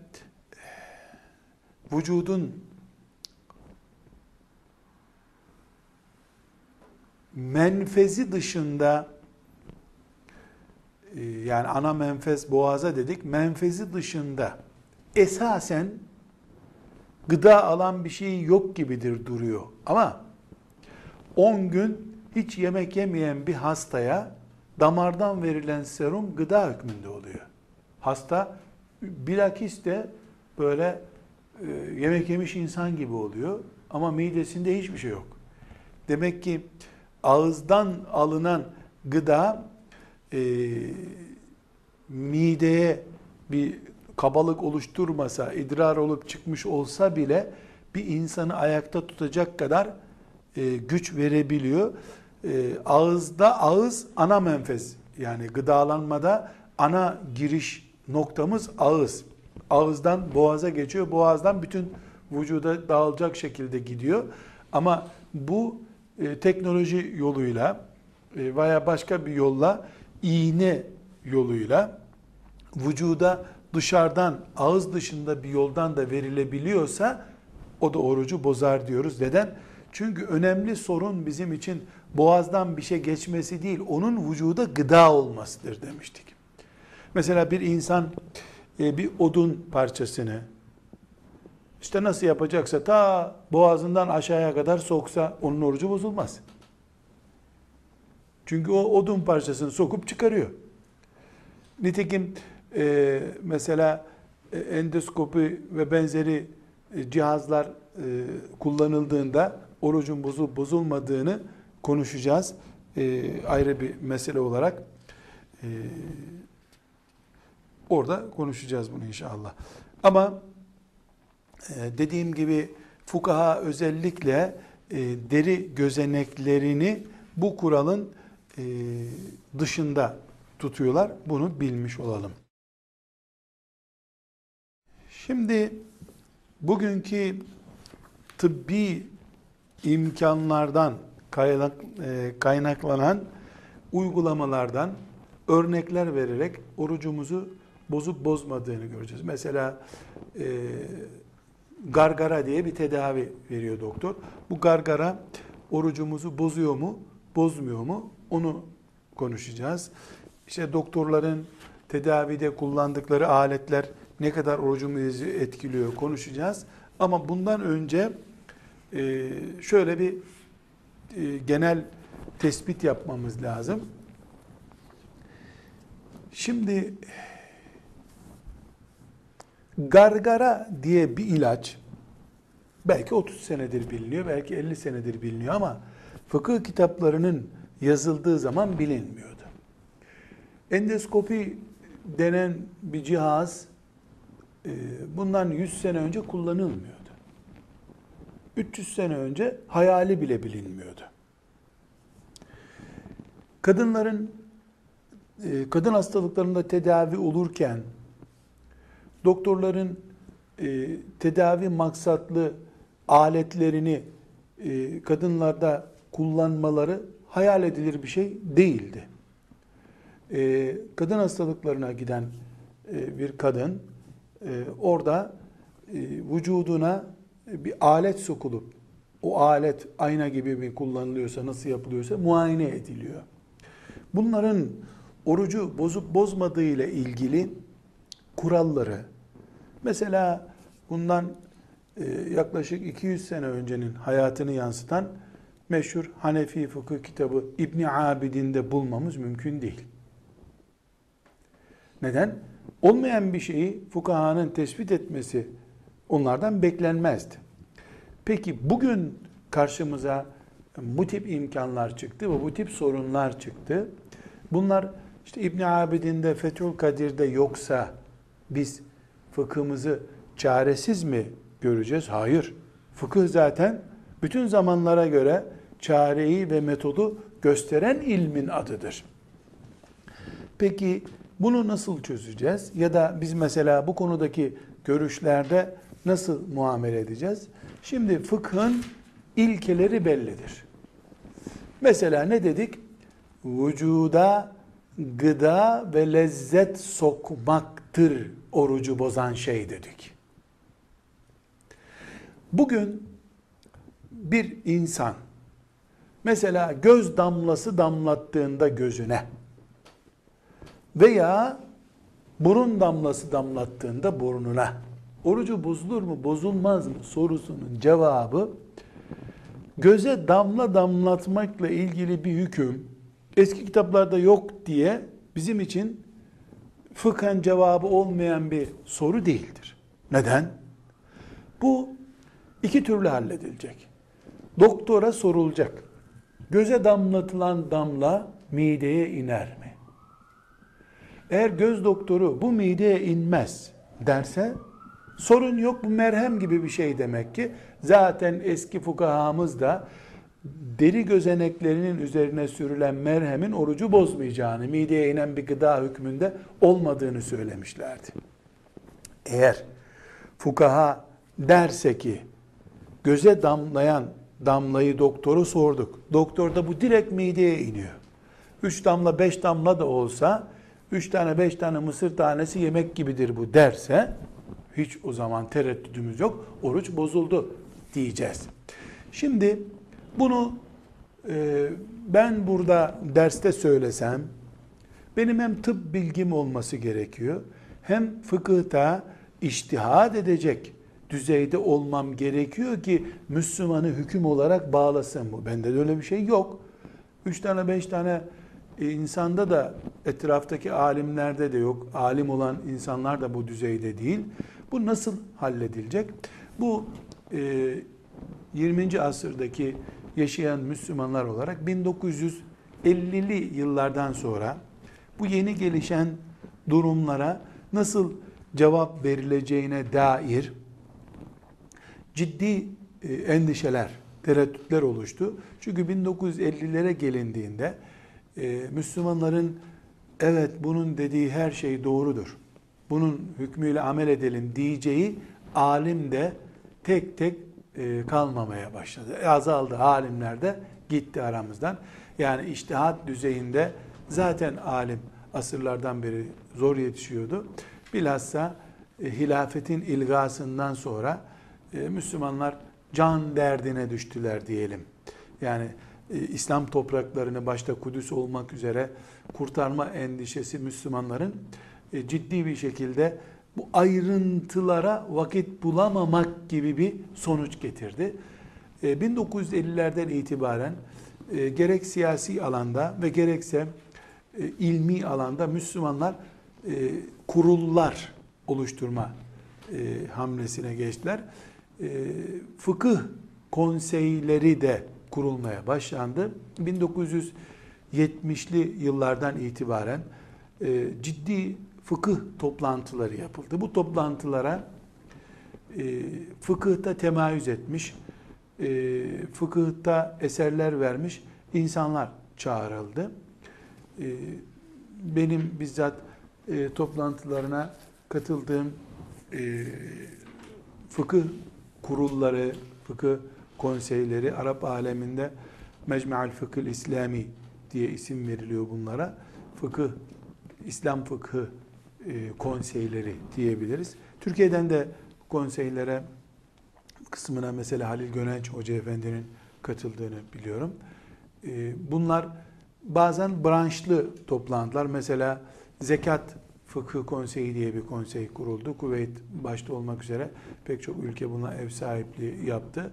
vücudun menfezi dışında e, yani ana menfez boğaza dedik. Menfezi dışında esasen gıda alan bir şey yok gibidir duruyor. Ama 10 gün hiç yemek yemeyen bir hastaya damardan verilen serum gıda hükmünde oluyor. Hasta bilakis de böyle e, yemek yemiş insan gibi oluyor ama midesinde hiçbir şey yok. Demek ki ağızdan alınan gıda e, mideye bir kabalık oluşturmasa, idrar olup çıkmış olsa bile bir insanı ayakta tutacak kadar e, güç verebiliyor. E, ağızda ağız ana menfez yani gıdalanmada ana giriş noktamız ağız. Ağızdan boğaza geçiyor. Boğazdan bütün vücuda dağılacak şekilde gidiyor. Ama bu e, teknoloji yoluyla e, veya başka bir yolla iğne yoluyla vücuda dışarıdan ağız dışında bir yoldan da verilebiliyorsa o da orucu bozar diyoruz. Neden? Çünkü önemli sorun bizim için boğazdan bir şey geçmesi değil, onun vücuda gıda olmasıdır demiştik. Mesela bir insan e, bir odun parçasını işte nasıl yapacaksa ta boğazından aşağıya kadar soksa onun orucu bozulmaz. Çünkü o odun parçasını sokup çıkarıyor. Nitekim e, mesela e, endoskopi ve benzeri e, cihazlar e, kullanıldığında orucun bozulup bozulmadığını konuşacağız. E, ayrı bir mesele olarak. E, orada konuşacağız bunu inşallah. Ama e, dediğim gibi fukaha özellikle e, deri gözeneklerini bu kuralın e, dışında tutuyorlar. Bunu bilmiş olalım. Şimdi bugünkü tıbbi imkanlardan kaynak, kaynaklanan uygulamalardan örnekler vererek orucumuzu bozup bozmadığını göreceğiz. Mesela e, gargara diye bir tedavi veriyor doktor. Bu gargara orucumuzu bozuyor mu, bozmuyor mu? Onu konuşacağız. İşte doktorların tedavide kullandıkları aletler ne kadar orucumuzu etkiliyor konuşacağız. Ama bundan önce e, şöyle bir e, genel tespit yapmamız lazım. Şimdi gargara diye bir ilaç belki 30 senedir biliniyor, belki 50 senedir biliniyor ama fıkıh kitaplarının yazıldığı zaman bilinmiyordu. Endoskopi denen bir cihaz e, bundan 100 sene önce kullanılmıyordu. 300 sene önce hayali bile bilinmiyordu. Kadınların e, kadın hastalıklarında tedavi olurken doktorların e, tedavi maksatlı aletlerini kadınlarda kullanmaları hayal edilir bir şey değildi. kadın hastalıklarına giden bir kadın orada vücuduna bir alet sokulup o alet ayna gibi mi kullanılıyorsa, nasıl yapılıyorsa muayene ediliyor. Bunların orucu bozup bozmadığı ile ilgili kuralları, mesela bundan e, yaklaşık 200 sene öncenin hayatını yansıtan meşhur Hanefi fıkıh kitabı İbni Abidin'de bulmamız mümkün değil. Neden? Olmayan bir şeyi fukahanın tespit etmesi onlardan beklenmezdi. Peki bugün karşımıza bu tip imkanlar çıktı ve bu tip sorunlar çıktı. Bunlar işte İbn Abidin'de Fethül Kadir'de yoksa biz fıkhımızı çaresiz mi göreceğiz? Hayır. Fıkıh zaten bütün zamanlara göre çareyi ve metodu gösteren ilmin adıdır. Peki bunu nasıl çözeceğiz? Ya da biz mesela bu konudaki görüşlerde nasıl muamele edeceğiz? Şimdi fıkhın ilkeleri bellidir. Mesela ne dedik? Vücuda gıda ve lezzet sokmaktır orucu bozan şey dedik. Bugün bir insan mesela göz damlası damlattığında gözüne veya burun damlası damlattığında burnuna orucu bozulur mu bozulmaz mı sorusunun cevabı göze damla damlatmakla ilgili bir hüküm eski kitaplarda yok diye bizim için fıkhen cevabı olmayan bir soru değildir. Neden? Bu iki türlü halledilecek. Doktora sorulacak. Göze damlatılan damla mideye iner mi? Eğer göz doktoru bu mideye inmez derse sorun yok bu merhem gibi bir şey demek ki. Zaten eski fukahamız da deri gözeneklerinin üzerine sürülen merhemin orucu bozmayacağını, mideye inen bir gıda hükmünde olmadığını söylemişlerdi. Eğer fukaha derse ki göze damlayan damlayı doktoru sorduk. Doktor da bu direkt mideye iniyor. Üç damla beş damla da olsa üç tane beş tane mısır tanesi yemek gibidir bu derse hiç o zaman tereddüdümüz yok. Oruç bozuldu diyeceğiz. Şimdi bunu e, ben burada derste söylesem benim hem tıp bilgim olması gerekiyor hem fıkıhta iştihad edecek düzeyde olmam gerekiyor ki Müslümanı hüküm olarak bağlasın bu. Bende de öyle bir şey yok. Üç tane beş tane e, insanda da etraftaki alimlerde de yok. Alim olan insanlar da bu düzeyde değil. Bu nasıl halledilecek? Bu e, 20. asırdaki yaşayan Müslümanlar olarak 1950'li yıllardan sonra bu yeni gelişen durumlara nasıl cevap verileceğine dair ciddi e, endişeler, tereddütler oluştu. Çünkü 1950'lere gelindiğinde e, Müslümanların evet bunun dediği her şey doğrudur. Bunun hükmüyle amel edelim diyeceği alim de tek tek e, kalmamaya başladı. Azaldı alimler de gitti aramızdan. Yani iştihat düzeyinde zaten alim asırlardan beri zor yetişiyordu. Bilhassa hilafetin ilgasından sonra e, Müslümanlar can derdine düştüler diyelim. Yani e, İslam topraklarını başta Kudüs olmak üzere kurtarma endişesi Müslümanların e, ciddi bir şekilde bu ayrıntılara vakit bulamamak gibi bir sonuç getirdi. 1950'lerden itibaren gerek siyasi alanda ve gerekse ilmi alanda Müslümanlar kurullar oluşturma hamlesine geçtiler. Ee, fıkıh konseyleri de kurulmaya başlandı. 1970'li yıllardan itibaren e, ciddi fıkıh toplantıları yapıldı. Bu toplantılara e, fıkıhta temayüz etmiş, e, fıkıhta eserler vermiş insanlar çağrıldı. Benim bizzat toplantılarına katıldığım fıkıh kurulları, fıkıh konseyleri Arap aleminde Mecmu'al Fıkıh İslami diye isim veriliyor bunlara. Fıkıh, İslam fıkıh e, konseyleri diyebiliriz. Türkiye'den de konseylere kısmına mesela Halil Gönenç Hoca Efendi'nin katıldığını biliyorum. E, bunlar bazen branşlı toplantılar. Mesela zekat Fıkıh Konseyi diye bir konsey kuruldu. Kuveyt başta olmak üzere pek çok ülke buna ev sahipliği yaptı.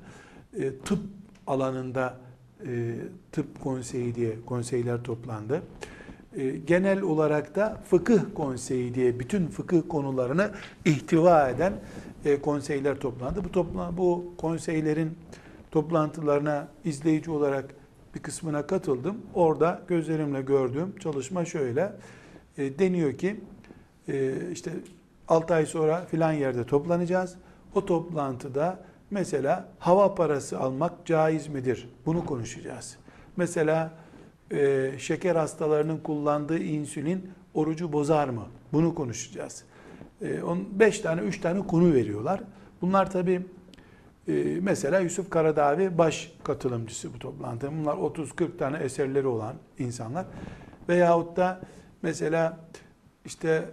E, tıp alanında e, tıp konseyi diye konseyler toplandı. E, genel olarak da fıkıh konseyi diye bütün fıkıh konularını ihtiva eden e, konseyler toplandı. Bu topla, bu konseylerin toplantılarına izleyici olarak bir kısmına katıldım. Orada gözlerimle gördüğüm çalışma şöyle. E, deniyor ki işte 6 ay sonra filan yerde toplanacağız. O toplantıda Mesela hava parası almak caiz midir? Bunu konuşacağız. Mesela e, şeker hastalarının kullandığı insülin orucu bozar mı? Bunu konuşacağız. E, on, beş tane, üç tane konu veriyorlar. Bunlar tabi e, mesela Yusuf Karadavi baş katılımcısı bu toplantıda. Bunlar 30-40 tane eserleri olan insanlar. Veyahut da mesela işte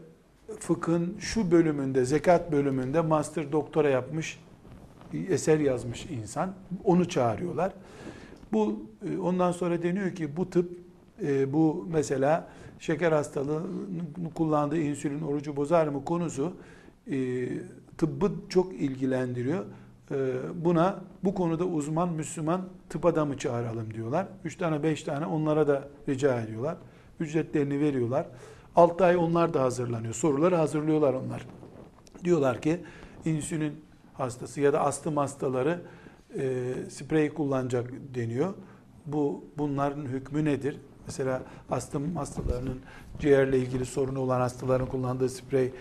fıkhın şu bölümünde, zekat bölümünde master doktora yapmış, eser yazmış insan. Onu çağırıyorlar. Bu e, ondan sonra deniyor ki bu tıp e, bu mesela şeker hastalığı kullandığı insülin orucu bozar mı konusu e, tıbbı çok ilgilendiriyor. Buna bu konuda uzman Müslüman tıp adamı çağıralım diyorlar. Üç tane beş tane onlara da rica ediyorlar. Ücretlerini veriyorlar. 6 ay onlar da hazırlanıyor. Soruları hazırlıyorlar onlar. Diyorlar ki insülin hastası ya da astım hastaları e, sprey kullanacak deniyor. Bu bunların hükmü nedir? Mesela astım hastalarının ciğerle ilgili sorunu olan hastaların kullandığı sprey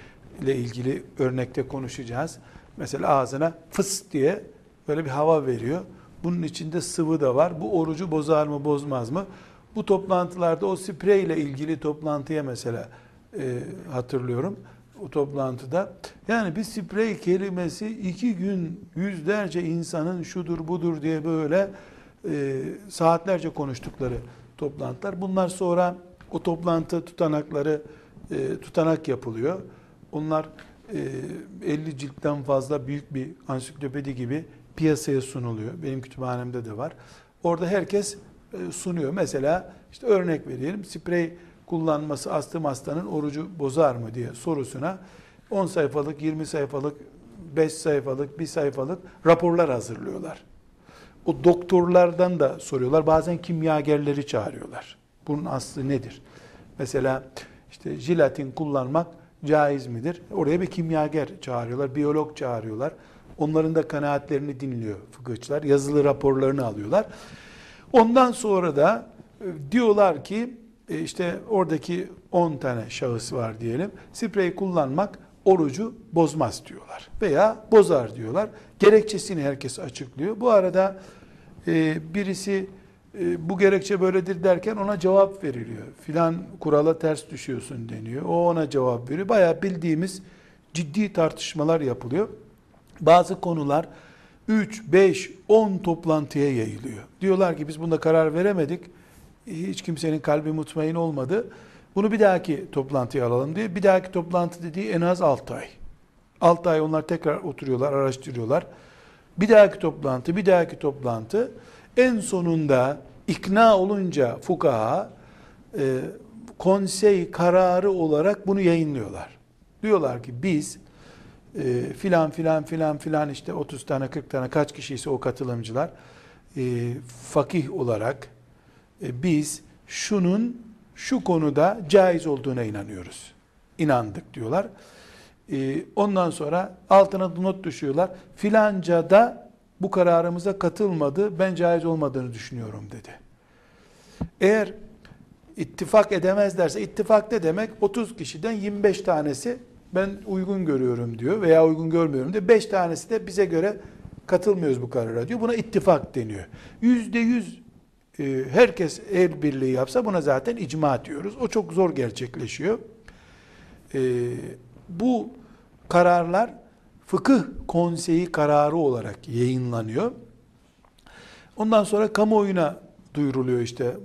ile ilgili örnekte konuşacağız. Mesela ağzına fıs diye böyle bir hava veriyor. Bunun içinde sıvı da var. Bu orucu bozar mı bozmaz mı? Bu toplantılarda o sprey ile ilgili toplantıya mesela e, hatırlıyorum o toplantıda. Yani bir sprey kelimesi iki gün yüzlerce insanın şudur budur diye böyle e, saatlerce konuştukları toplantılar. Bunlar sonra o toplantı tutanakları e, tutanak yapılıyor. Onlar e, 50 ciltten fazla büyük bir ansiklopedi gibi piyasaya sunuluyor. Benim kütüphanemde de var. Orada herkes e, sunuyor. Mesela işte örnek vereyim. Sprey kullanması astım hastanın orucu bozar mı diye sorusuna 10 sayfalık, 20 sayfalık, 5 sayfalık, 1 sayfalık raporlar hazırlıyorlar. O doktorlardan da soruyorlar. Bazen kimyagerleri çağırıyorlar. Bunun aslı nedir? Mesela işte jilatin kullanmak caiz midir? Oraya bir kimyager çağırıyorlar, biyolog çağırıyorlar. Onların da kanaatlerini dinliyor fıkıhçılar. Yazılı raporlarını alıyorlar. Ondan sonra da e, diyorlar ki işte oradaki 10 tane şahıs var diyelim. Sprey kullanmak orucu bozmaz diyorlar. Veya bozar diyorlar. Gerekçesini herkes açıklıyor. Bu arada e, birisi e, bu gerekçe böyledir derken ona cevap veriliyor. Filan kurala ters düşüyorsun deniyor. O ona cevap veriyor. Bayağı bildiğimiz ciddi tartışmalar yapılıyor. Bazı konular 3, 5, 10 toplantıya yayılıyor. Diyorlar ki biz bunda karar veremedik hiç kimsenin kalbi mutmain olmadı. Bunu bir dahaki toplantıya alalım diye. Bir dahaki toplantı dediği en az 6 ay. 6 ay onlar tekrar oturuyorlar, araştırıyorlar. Bir dahaki toplantı, bir dahaki toplantı. En sonunda ikna olunca fukaha e, konsey kararı olarak bunu yayınlıyorlar. Diyorlar ki biz e, filan filan filan filan işte 30 tane 40 tane kaç kişiyse o katılımcılar e, fakih olarak e, biz şunun şu konuda caiz olduğuna inanıyoruz. İnandık diyorlar. E, ondan sonra altına not düşüyorlar. Filanca da bu kararımıza katılmadı. Ben caiz olmadığını düşünüyorum dedi. Eğer ittifak edemezlerse ittifak ne demek? 30 kişiden 25 tanesi ben uygun görüyorum diyor veya uygun görmüyorum diyor. 5 tanesi de bize göre katılmıyoruz bu karara diyor. Buna ittifak deniyor. Yüzde yüz ee, herkes el birliği yapsa buna zaten icma diyoruz. O çok zor gerçekleşiyor. Ee, bu kararlar fıkıh konseyi kararı olarak yayınlanıyor. Ondan sonra kamuoyuna duyuruluyor işte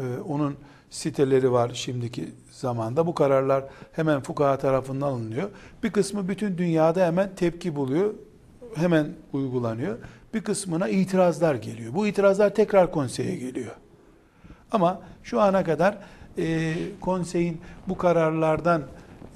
ee, onun siteleri var şimdiki zamanda. Bu kararlar hemen fukaha tarafından alınıyor. Bir kısmı bütün dünyada hemen tepki buluyor. Hemen uygulanıyor bir kısmına itirazlar geliyor. Bu itirazlar tekrar konseye geliyor. Ama şu ana kadar e, konseyin bu kararlardan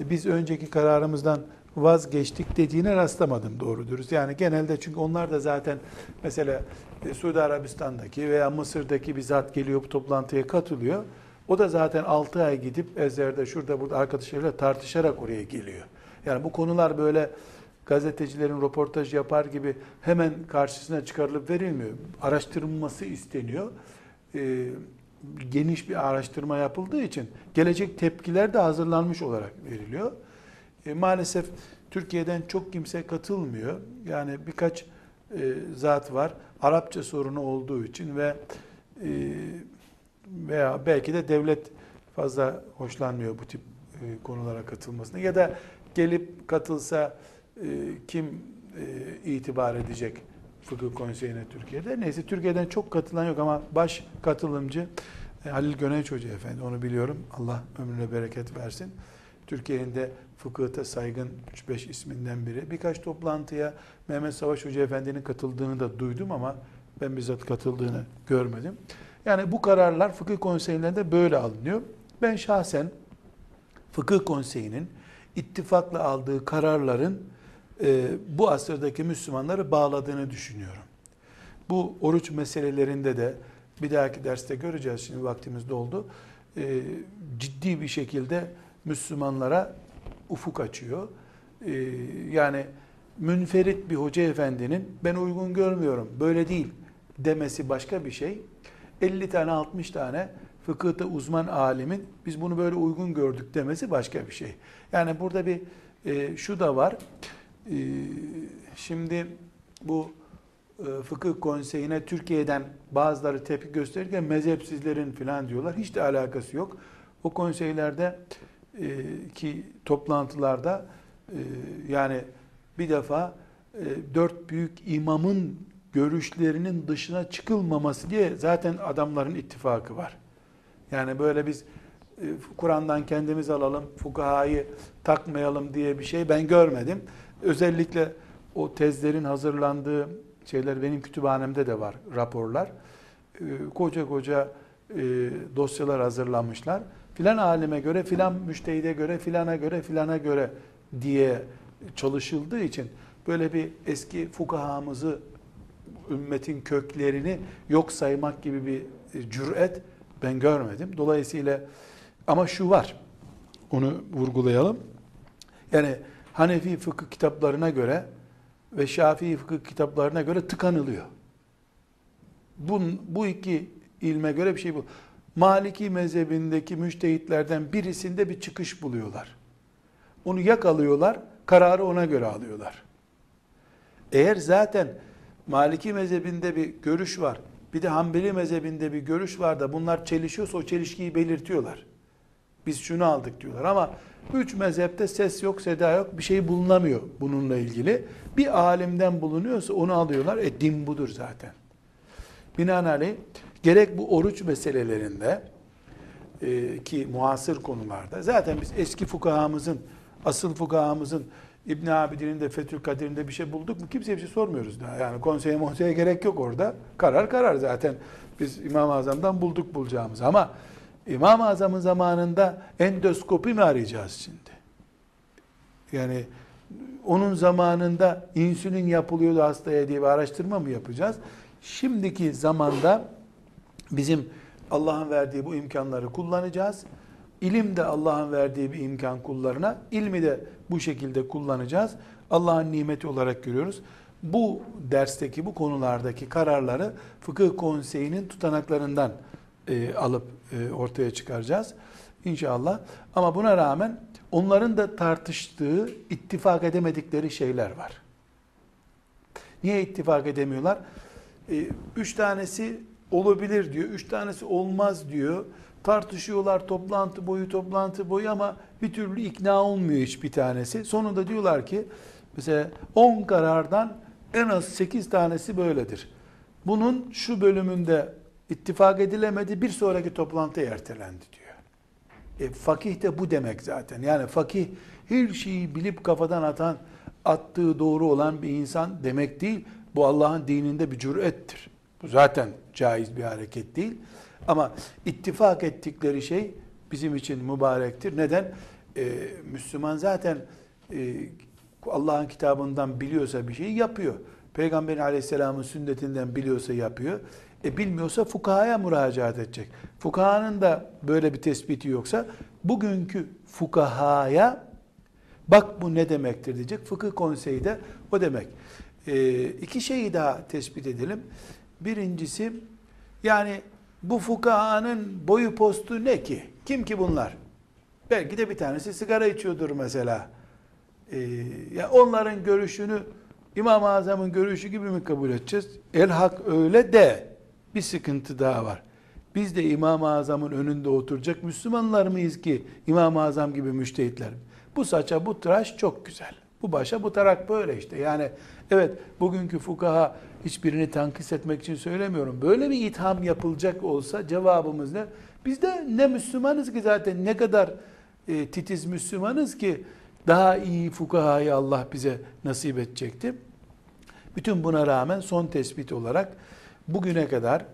e, biz önceki kararımızdan vazgeçtik dediğine rastlamadım doğru dürüst. Yani genelde çünkü onlar da zaten mesela e, Suudi Arabistan'daki veya Mısır'daki bir zat geliyor bu toplantıya katılıyor. O da zaten 6 ay gidip Ezer'de şurada burada arkadaşlarıyla tartışarak oraya geliyor. Yani bu konular böyle gazetecilerin röportaj yapar gibi hemen karşısına çıkarılıp verilmiyor. Araştırılması isteniyor. Ee, geniş bir araştırma yapıldığı için gelecek tepkiler de hazırlanmış olarak veriliyor. E, maalesef Türkiye'den çok kimse katılmıyor. Yani birkaç e, zat var. Arapça sorunu olduğu için ve e, veya belki de devlet fazla hoşlanmıyor bu tip e, konulara katılmasına ya da gelip katılsa e, kim e, itibar edecek fıkıh konseyine Türkiye'de. Neyse Türkiye'den çok katılan yok ama baş katılımcı e, Halil Gönenç Hoca Efendi onu biliyorum. Allah ömrüne bereket versin. Türkiye'nin de fıkıhta saygın 3-5 isminden biri. Birkaç toplantıya Mehmet Savaş Hoca Efendi'nin katıldığını da duydum ama ben bizzat katıldığını görmedim. Yani bu kararlar fıkıh konseylerinde böyle alınıyor. Ben şahsen fıkıh konseyinin ittifakla aldığı kararların e, bu asırdaki Müslümanları bağladığını düşünüyorum. Bu oruç meselelerinde de bir dahaki derste göreceğiz şimdi vaktimiz doldu. E, ciddi bir şekilde Müslümanlara ufuk açıyor. E, yani münferit bir hoca efendinin ben uygun görmüyorum böyle değil demesi başka bir şey. 50 tane 60 tane fıkıhta uzman alimin biz bunu böyle uygun gördük demesi başka bir şey. Yani burada bir e, şu da var. E, şimdi bu e, fıkıh konseyine Türkiye'den bazıları tepki gösterirken mezhepsizlerin falan diyorlar. Hiç de alakası yok. O konseylerde e, ki toplantılarda e, yani bir defa dört büyük imamın görüşlerinin dışına çıkılmaması diye zaten adamların ittifakı var. Yani böyle biz Kur'an'dan kendimiz alalım, fukahayı takmayalım diye bir şey ben görmedim. Özellikle o tezlerin hazırlandığı şeyler benim kütüphanemde de var, raporlar. E, koca koca e, dosyalar hazırlanmışlar. Filan alime göre, filan müştehide göre, filana göre, filana göre diye çalışıldığı için böyle bir eski fukahamızı ümmetin köklerini yok saymak gibi bir cüret ben görmedim. Dolayısıyla ama şu var. Onu vurgulayalım. Yani Hanefi fıkıh kitaplarına göre ve Şafii fıkıh kitaplarına göre tıkanılıyor. Bu, bu iki ilme göre bir şey bu. Maliki mezhebindeki müştehitlerden birisinde bir çıkış buluyorlar. Onu yakalıyorlar, kararı ona göre alıyorlar. Eğer zaten Maliki mezhebinde bir görüş var, bir de Hanbeli mezhebinde bir görüş var da bunlar çelişiyorsa o çelişkiyi belirtiyorlar. Biz şunu aldık diyorlar ama üç mezhepte ses yok, seda yok, bir şey bulunamıyor bununla ilgili. Bir alimden bulunuyorsa onu alıyorlar. E din budur zaten. Binaenaleyh gerek bu oruç meselelerinde e, ki muasır konularda zaten biz eski fukahamızın, asıl fukahamızın İbn Abidin'in de Fethül Kadir'inde bir şey bulduk mu? Kimseye bir şey sormuyoruz daha. Yani konseye monseye gerek yok orada. Karar karar zaten. Biz İmam-ı Azam'dan bulduk bulacağımız. Ama İmam-ı Azam'ın zamanında endoskopi mi arayacağız şimdi? Yani onun zamanında insülin yapılıyordu hastaya diye bir araştırma mı yapacağız? Şimdiki zamanda bizim Allah'ın verdiği bu imkanları kullanacağız. İlim de Allah'ın verdiği bir imkan kullarına, ilmi de bu şekilde kullanacağız. Allah'ın nimeti olarak görüyoruz. Bu dersteki, bu konulardaki kararları fıkıh konseyinin tutanaklarından e, alıp e, ortaya çıkaracağız. İnşallah. Ama buna rağmen onların da tartıştığı, ittifak edemedikleri şeyler var. Niye ittifak edemiyorlar? E, üç tanesi olabilir diyor, üç tanesi olmaz diyor. Tartışıyorlar toplantı boyu toplantı boyu ama bir türlü ikna olmuyor hiçbir tanesi. Sonunda diyorlar ki mesela 10 karardan en az 8 tanesi böyledir. Bunun şu bölümünde ittifak edilemedi bir sonraki toplantı ertelendi diyor. E, fakih de bu demek zaten. Yani fakih her şeyi bilip kafadan atan, attığı doğru olan bir insan demek değil. Bu Allah'ın dininde bir cürettir. Bu zaten caiz bir hareket değil. Ama ittifak ettikleri şey bizim için mübarektir. Neden? Ee, Müslüman zaten e, Allah'ın kitabından biliyorsa bir şeyi yapıyor. Peygamber aleyhisselamın sünnetinden biliyorsa yapıyor. E bilmiyorsa fukahaya müracaat edecek. Fukahanın da böyle bir tespiti yoksa bugünkü fukahaya bak bu ne demektir diyecek. Fıkıh konseyi de o demek. E, iki şeyi daha tespit edelim. Birincisi yani bu fukahanın boyu postu ne ki? Kim ki bunlar? Belki de bir tanesi sigara içiyordur mesela. Ee, ya onların görüşünü İmam-ı Azam'ın görüşü gibi mi kabul edeceğiz? El hak öyle de bir sıkıntı daha var. Biz de İmam-ı Azam'ın önünde oturacak Müslümanlar mıyız ki İmam-ı Azam gibi müştehitler? Bu saça bu tıraş çok güzel. Bu başa bu tarak böyle işte. Yani evet bugünkü fukaha hiçbirini tankis etmek için söylemiyorum. Böyle bir itham yapılacak olsa cevabımız ne? Biz de ne Müslümanız ki zaten ne kadar e, titiz Müslümanız ki daha iyi fukahayı Allah bize nasip edecekti. Bütün buna rağmen son tespit olarak bugüne kadar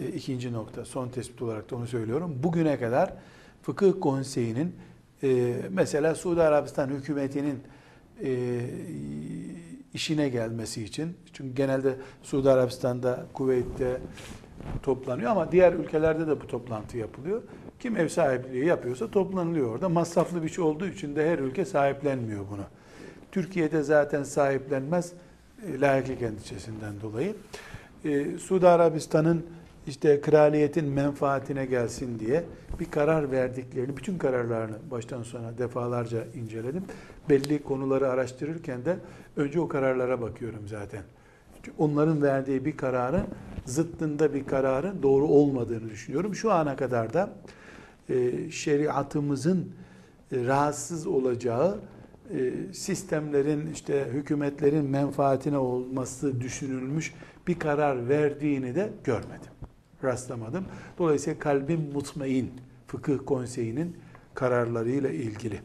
e, ikinci nokta son tespit olarak da onu söylüyorum. Bugüne kadar fıkıh konseyinin e, mesela Suudi Arabistan hükümetinin e, işine gelmesi için çünkü genelde Suudi Arabistan'da, Kuveyt'te toplanıyor ama diğer ülkelerde de bu toplantı yapılıyor. Kim ev sahipliği yapıyorsa toplanılıyor orada. Masraflı bir şey olduğu için de her ülke sahiplenmiyor bunu. Türkiye'de zaten sahiplenmez e, layıklık endişesinden dolayı. E, Suudi Arabistan'ın işte kraliyetin menfaatine gelsin diye bir karar verdiklerini, bütün kararlarını baştan sona defalarca inceledim. Belli konuları araştırırken de önce o kararlara bakıyorum zaten. Çünkü onların verdiği bir kararın zıttında bir kararın doğru olmadığını düşünüyorum. Şu ana kadar da e, şeriatımızın e, rahatsız olacağı e, sistemlerin işte hükümetlerin menfaatine olması düşünülmüş bir karar verdiğini de görmedim. Rastlamadım. Dolayısıyla kalbim mutmain fıkıh konseyinin kararlarıyla ilgili.